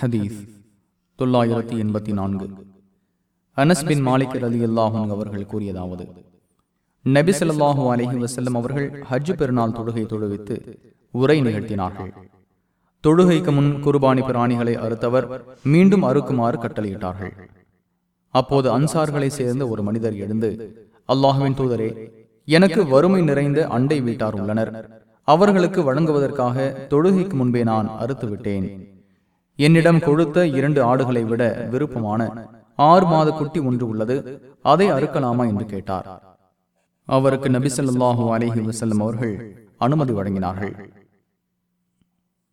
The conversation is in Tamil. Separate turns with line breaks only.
ஹதீஸ் தொள்ளாயிரத்தி எண்பத்தி நான்கு. அனஸ்பின் மாலிக் அலி அல்லாஹும் அவர்கள் கூறியதாவது நபி ஸல்லல்லாஹு அலஹி வசல்லம் அவர்கள் ஹஜ் பெருநாள் தொழுகை தொழுவித்து உரை நிகழ்த்தினார்கள். தொழுகைக்கு முன் குர்பானி பிராணிகளை அறுத்தவர் மீண்டும் அறுக்குமாறு கட்டளையிட்டார்கள். அப்போது அன்சார்களை சேர்ந்த ஒரு மனிதர் எழுந்து அல்லாஹுவின் தூதரே எனக்கு வறுமை நிறைந்த அண்டை வீட்டார் உள்ளனர். அவர்களுக்கு வழங்குவதற்காக தொழுகைக்கு முன்பே நான் அறுத்து விட்டேன். என்னிடம் கொழுத்த இரண்டு ஆடுகளை விட விருப்பமான ஆறு மாத குட்டி ஒன்று உள்ளது அதை அறுக்கலாமா என்று கேட்டார். அவருக்கு நபிசல்லாஹூ அலஹி வசல்லம் அவர்கள் அனுமதி வழங்கினார்கள்.